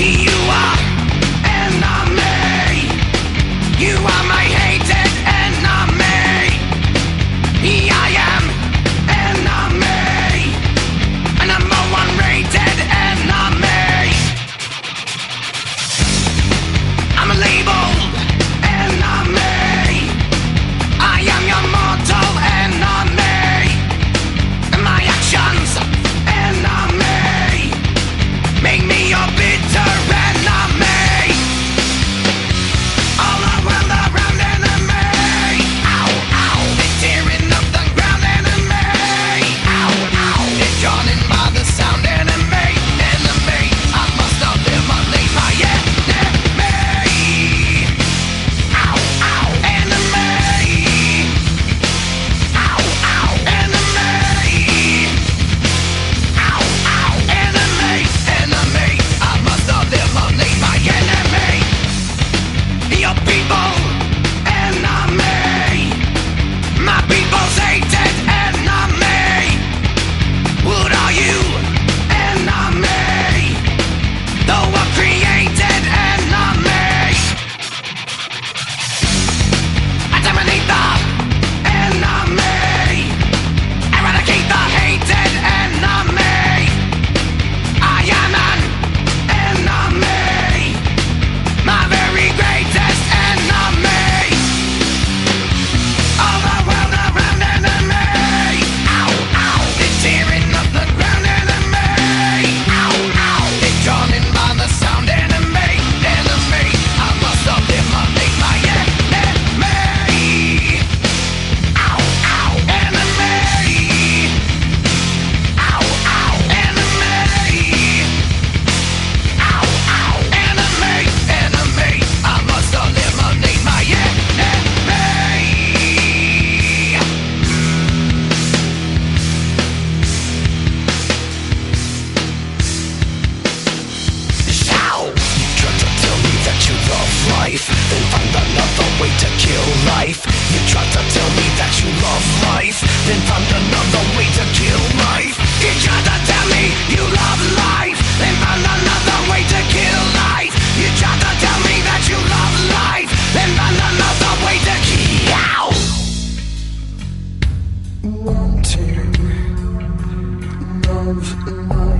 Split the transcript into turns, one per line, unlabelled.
you life. Then find another way to kill life. You try to tell me that you love life. Then find another way to kill life. You try to tell me you love life. Then find another way to kill life. You try to tell me that you love life. Then find another way to kill One, two, love life.